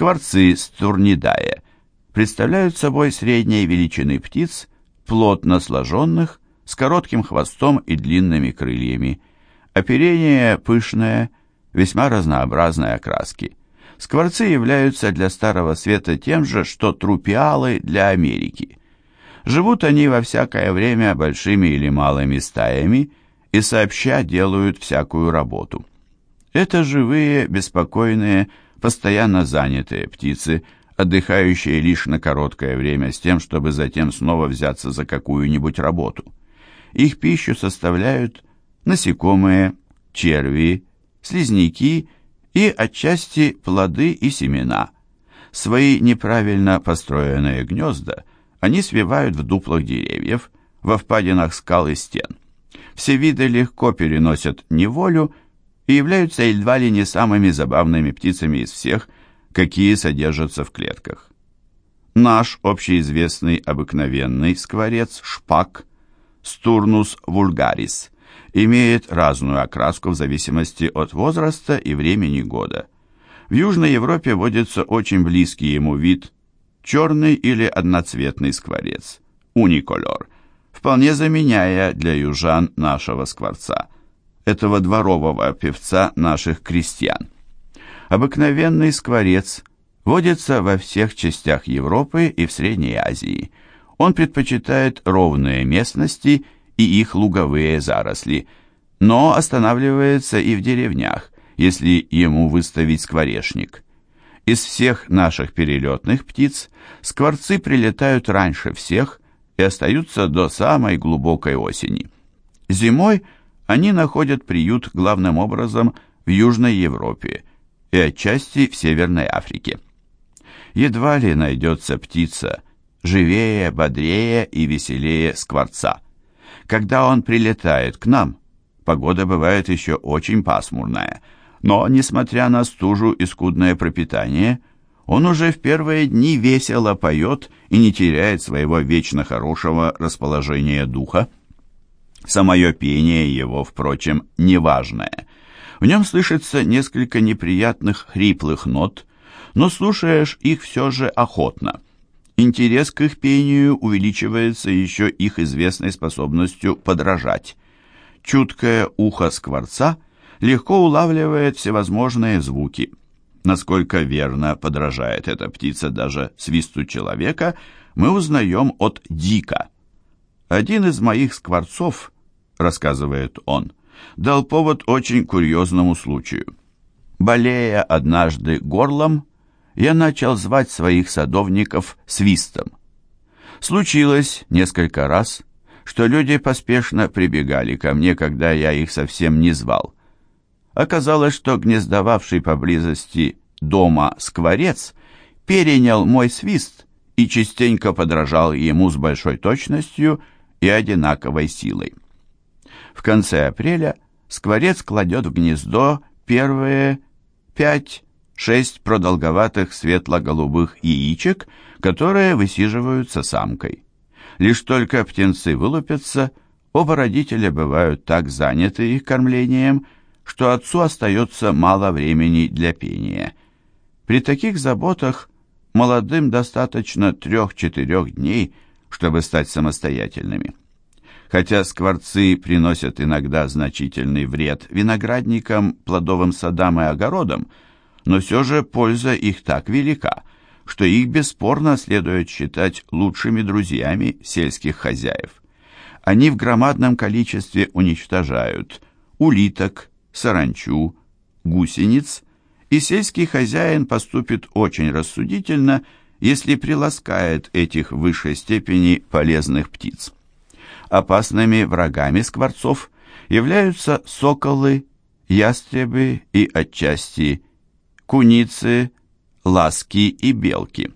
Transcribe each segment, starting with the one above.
Скворцы стурнидая представляют собой средней величины птиц, плотно сложенных, с коротким хвостом и длинными крыльями. Оперение пышное, весьма разнообразной окраски. Скворцы являются для Старого Света тем же, что трупиалы для Америки. Живут они во всякое время большими или малыми стаями и сообща делают всякую работу. Это живые, беспокойные, постоянно занятые птицы, отдыхающие лишь на короткое время с тем, чтобы затем снова взяться за какую-нибудь работу. Их пищу составляют насекомые, черви, слизняки и отчасти плоды и семена. Свои неправильно построенные гнезда они свивают в дуплах деревьев, во впадинах скал и стен. Все виды легко переносят неволю и являются едва ли не самыми забавными птицами из всех, какие содержатся в клетках. Наш общеизвестный обыкновенный скворец шпак Стурнус вульгарис имеет разную окраску в зависимости от возраста и времени года. В Южной Европе водится очень близкий ему вид черный или одноцветный скворец, униколор, вполне заменяя для южан нашего скворца – этого дворового певца наших крестьян. Обыкновенный скворец водится во всех частях Европы и в Средней Азии. Он предпочитает ровные местности и их луговые заросли, но останавливается и в деревнях, если ему выставить скворечник. Из всех наших перелетных птиц скворцы прилетают раньше всех и остаются до самой глубокой осени. Зимой – они находят приют главным образом в Южной Европе и отчасти в Северной Африке. Едва ли найдется птица живее, бодрее и веселее скворца. Когда он прилетает к нам, погода бывает еще очень пасмурная, но, несмотря на стужу и скудное пропитание, он уже в первые дни весело поет и не теряет своего вечно хорошего расположения духа. Самое пение его, впрочем, неважное. В нем слышится несколько неприятных хриплых нот, но слушаешь их все же охотно. Интерес к их пению увеличивается еще их известной способностью подражать. Чуткое ухо скворца легко улавливает всевозможные звуки. Насколько верно подражает эта птица даже свисту человека, мы узнаем от дика – один из моих скворцов, рассказывает он, дал повод очень курьезному случаю. Болея однажды горлом, я начал звать своих садовников свистом. Случилось несколько раз, что люди поспешно прибегали ко мне, когда я их совсем не звал. Оказалось, что гнездовавший поблизости дома скворец перенял мой свист и частенько подражал ему с большой точностью и одинаковой силой. В конце апреля скворец кладет в гнездо первые пять-шесть продолговатых светло-голубых яичек, которые высиживаются самкой. Лишь только птенцы вылупятся, оба родителя бывают так заняты их кормлением, что отцу остается мало времени для пения. При таких заботах молодым достаточно трех-четырех дней – чтобы стать самостоятельными. Хотя скворцы приносят иногда значительный вред виноградникам, плодовым садам и огородам, но все же польза их так велика, что их бесспорно следует считать лучшими друзьями сельских хозяев. Они в громадном количестве уничтожают улиток, саранчу, гусениц, и сельский хозяин поступит очень рассудительно – если приласкает этих в высшей степени полезных птиц. Опасными врагами скворцов являются соколы, ястребы и отчасти куницы, ласки и белки.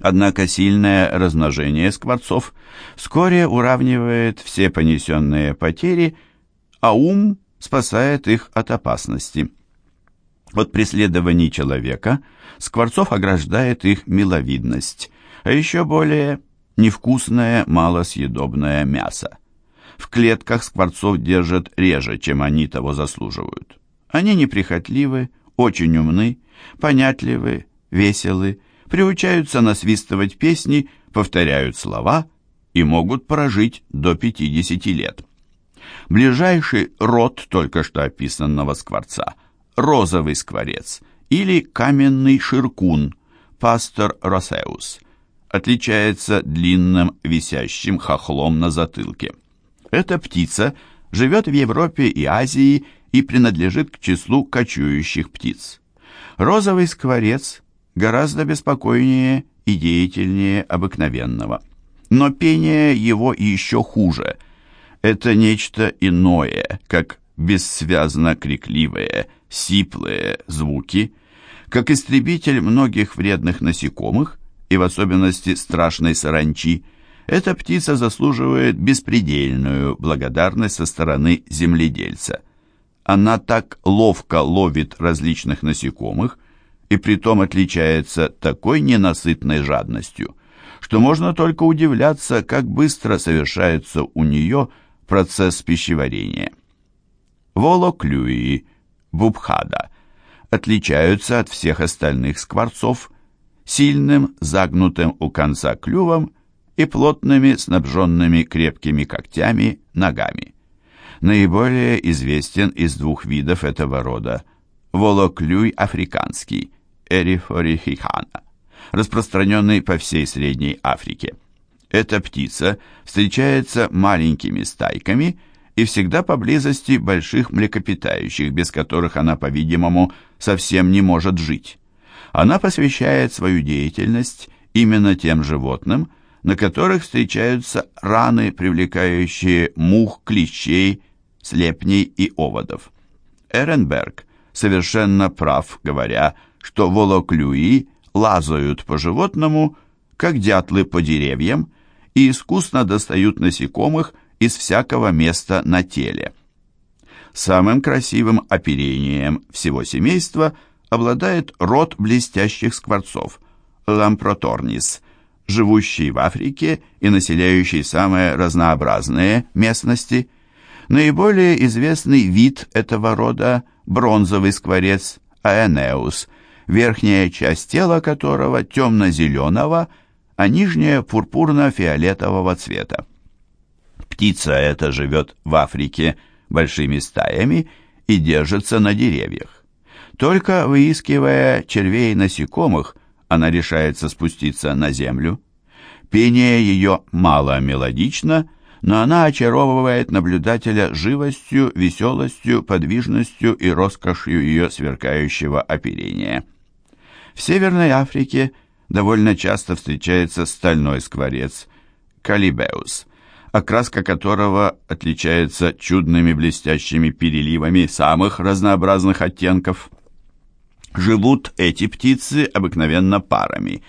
Однако сильное размножение скворцов вскоре уравнивает все понесенные потери, а ум спасает их от опасности. От преследований человека Скворцов ограждает их миловидность, а еще более невкусное, малосъедобное мясо. В клетках скворцов держат реже, чем они того заслуживают. Они неприхотливы, очень умны, понятливы, веселы, приучаются насвистывать песни, повторяют слова и могут прожить до 50 лет. Ближайший род только что описанного скворца – розовый скворец или каменный ширкун – пастор росеус – отличается длинным висящим хохлом на затылке. Эта птица живет в Европе и Азии и принадлежит к числу кочующих птиц. Розовый скворец гораздо беспокойнее и деятельнее обыкновенного. Но пение его еще хуже. Это нечто иное, как бессвязно крикливые, сиплые звуки, как истребитель многих вредных насекомых и в особенности страшной саранчи, эта птица заслуживает беспредельную благодарность со стороны земледельца. Она так ловко ловит различных насекомых и притом отличается такой ненасытной жадностью, что можно только удивляться, как быстро совершается у нее процесс пищеварения. Волоклюи, бубхада, отличаются от всех остальных скворцов сильным, загнутым у конца клювом и плотными, снабженными крепкими когтями, ногами. Наиболее известен из двух видов этого рода волоклюй африканский, эрифорихихана, распространенный по всей Средней Африке. Эта птица встречается маленькими стайками и всегда поблизости больших млекопитающих, без которых она, по-видимому, совсем не может жить. Она посвящает свою деятельность именно тем животным, на которых встречаются раны, привлекающие мух, клещей, слепней и оводов. Эренберг совершенно прав, говоря, что волоклюи лазают по животному, как дятлы по деревьям, и искусно достают насекомых из всякого места на теле. Самым красивым оперением всего семейства обладает род блестящих скворцов – лампроторнис – живущий в Африке и населяющий самые разнообразные местности. Наиболее известный вид этого рода – бронзовый скворец Аэнеус, верхняя часть тела которого темно-зеленого, а нижняя пурпурно-фиолетового цвета. Птица эта живет в Африке большими стаями и держится на деревьях. Только выискивая червей и насекомых, она решается спуститься на землю. Пение ее мало мелодично, но она очаровывает наблюдателя живостью, веселостью, подвижностью и роскошью ее сверкающего оперения. В Северной Африке довольно часто встречается стальной скворец – калибеус, окраска которого отличается чудными блестящими переливами самых разнообразных оттенков – Живут эти птицы обыкновенно парами,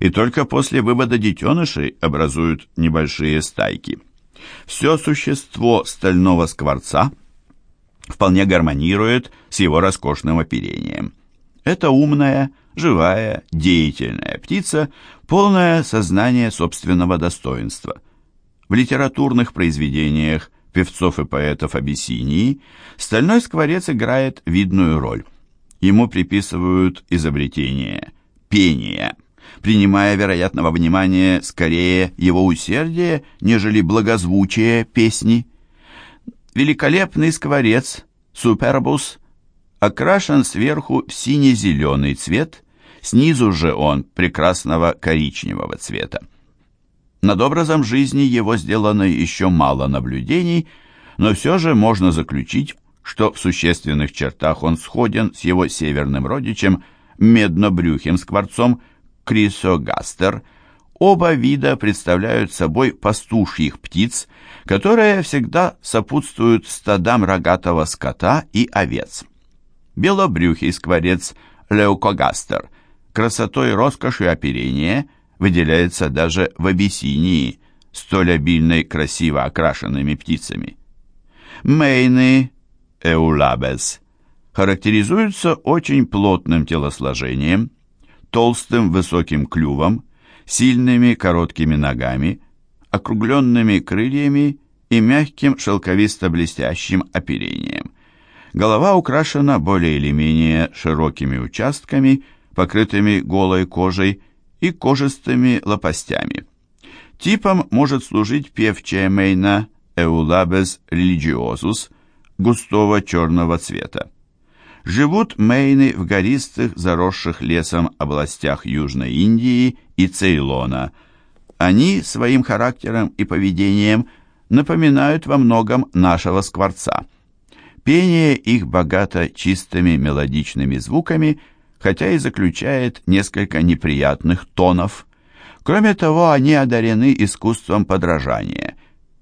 и только после вывода детенышей образуют небольшие стайки. Все существо стального скворца вполне гармонирует с его роскошным оперением. Это умная, живая, деятельная птица, полное сознание собственного достоинства. В литературных произведениях певцов и поэтов Абиссинии стальной скворец играет видную роль. Ему приписывают изобретение пения, принимая, вероятно, во внимание скорее его усердие, нежели благозвучие песни. Великолепный скворец, супербус, окрашен сверху в сине-зеленый цвет, снизу же он прекрасного коричневого цвета. Над образом жизни его сделано еще мало наблюдений, но все же можно заключить, что в существенных чертах он сходен с его северным родичем, меднобрюхим скворцом Крисогастер. Оба вида представляют собой пастушьих птиц, которые всегда сопутствуют стадам рогатого скота и овец. Белобрюхий скворец Леукогастер красотой и роскошью оперения выделяется даже в Абиссинии, столь обильной красиво окрашенными птицами. Мейны эулабес, характеризуются очень плотным телосложением, толстым высоким клювом, сильными короткими ногами, округленными крыльями и мягким шелковисто-блестящим оперением. Голова украшена более или менее широкими участками, покрытыми голой кожей и кожистыми лопастями. Типом может служить певчая мейна Eulabes religiosus густого черного цвета. Живут мейны в гористых, заросших лесом областях Южной Индии и Цейлона. Они своим характером и поведением напоминают во многом нашего скворца. Пение их богато чистыми мелодичными звуками, хотя и заключает несколько неприятных тонов. Кроме того, они одарены искусством подражания,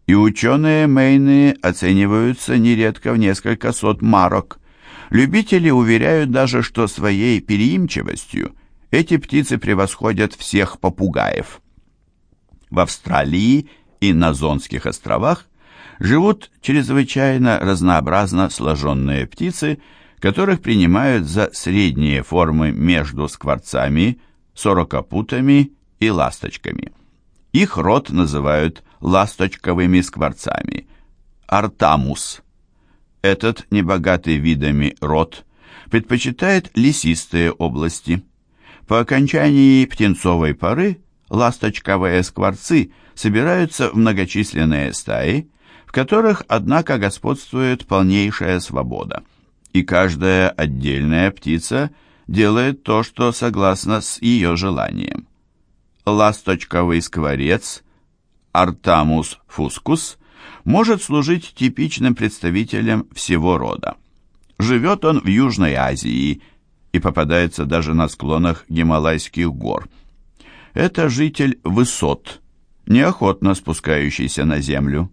и ученые Мейны оцениваются нередко в несколько сот марок. Любители уверяют даже, что своей переимчивостью эти птицы превосходят всех попугаев. В Австралии и на Зонских островах живут чрезвычайно разнообразно сложенные птицы, которых принимают за средние формы между скворцами, сорокопутами и ласточками. Их род называют ласточковыми скворцами. Артамус. Этот небогатый видами род предпочитает лесистые области. По окончании птенцовой поры ласточковые скворцы собираются в многочисленные стаи, в которых, однако, господствует полнейшая свобода, и каждая отдельная птица делает то, что согласно с ее желанием. Ласточковый скворец Артамус фускус может служить типичным представителем всего рода. Живет он в Южной Азии и попадается даже на склонах Гималайских гор. Это житель высот, неохотно спускающийся на землю.